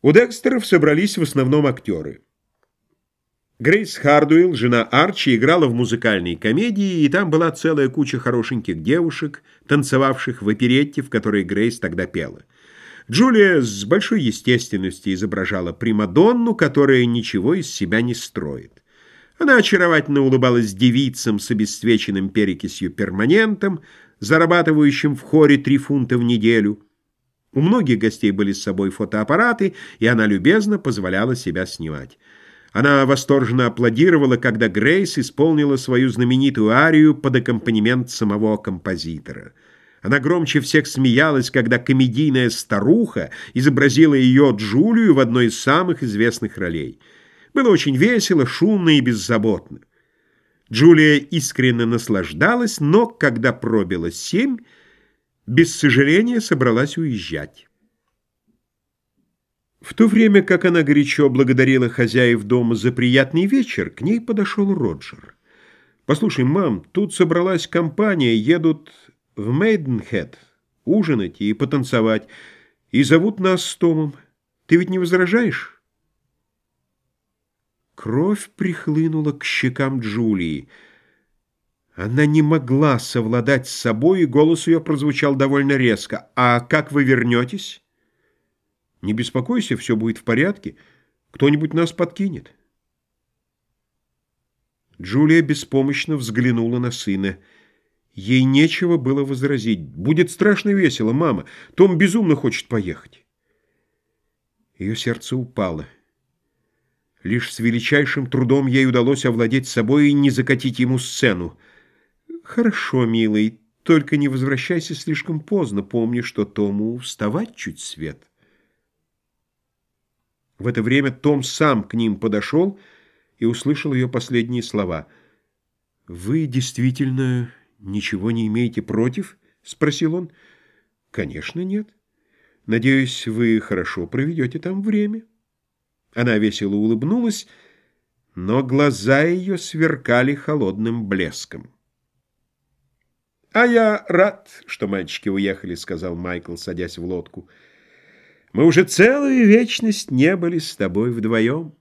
У Декстеров собрались в основном актеры. Грейс Хардуэлл, жена Арчи, играла в музыкальной комедии, и там была целая куча хорошеньких девушек, танцевавших в оперетте, в которой Грейс тогда пела. Джулия с большой естественностью изображала Примадонну, которая ничего из себя не строит. Она очаровательно улыбалась девицам с обесцвеченным перекисью перманентом, зарабатывающим в хоре три фунта в неделю. У многих гостей были с собой фотоаппараты, и она любезно позволяла себя снимать. Она восторженно аплодировала, когда Грейс исполнила свою знаменитую арию под аккомпанемент самого композитора. Она громче всех смеялась, когда комедийная старуха изобразила ее Джулию в одной из самых известных ролей. Было очень весело, шумно и беззаботно. Джулия искренне наслаждалась, но, когда пробило семь, без сожаления собралась уезжать. В то время, как она горячо благодарила хозяев дома за приятный вечер, к ней подошел Роджер. «Послушай, мам, тут собралась компания, едут в Мейденхед ужинать и потанцевать, и зовут нас с Томом. Ты ведь не возражаешь?» Кровь прихлынула к щекам Джулии. Она не могла совладать с собой, и голос ее прозвучал довольно резко. «А как вы вернетесь?» «Не беспокойся, все будет в порядке. Кто-нибудь нас подкинет». Джулия беспомощно взглянула на сына. Ей нечего было возразить. «Будет страшно весело, мама. Том безумно хочет поехать». Ее сердце упало. Лишь с величайшим трудом ей удалось овладеть собой и не закатить ему сцену. «Хорошо, милый, только не возвращайся слишком поздно. Помни, что Тому вставать чуть свет». В это время Том сам к ним подошел и услышал ее последние слова. «Вы действительно ничего не имеете против?» — спросил он. «Конечно, нет. Надеюсь, вы хорошо проведете там время». Она весело улыбнулась, но глаза ее сверкали холодным блеском. «А я рад, что мальчики уехали», — сказал Майкл, садясь в лодку. «Мы уже целую вечность не были с тобой вдвоем».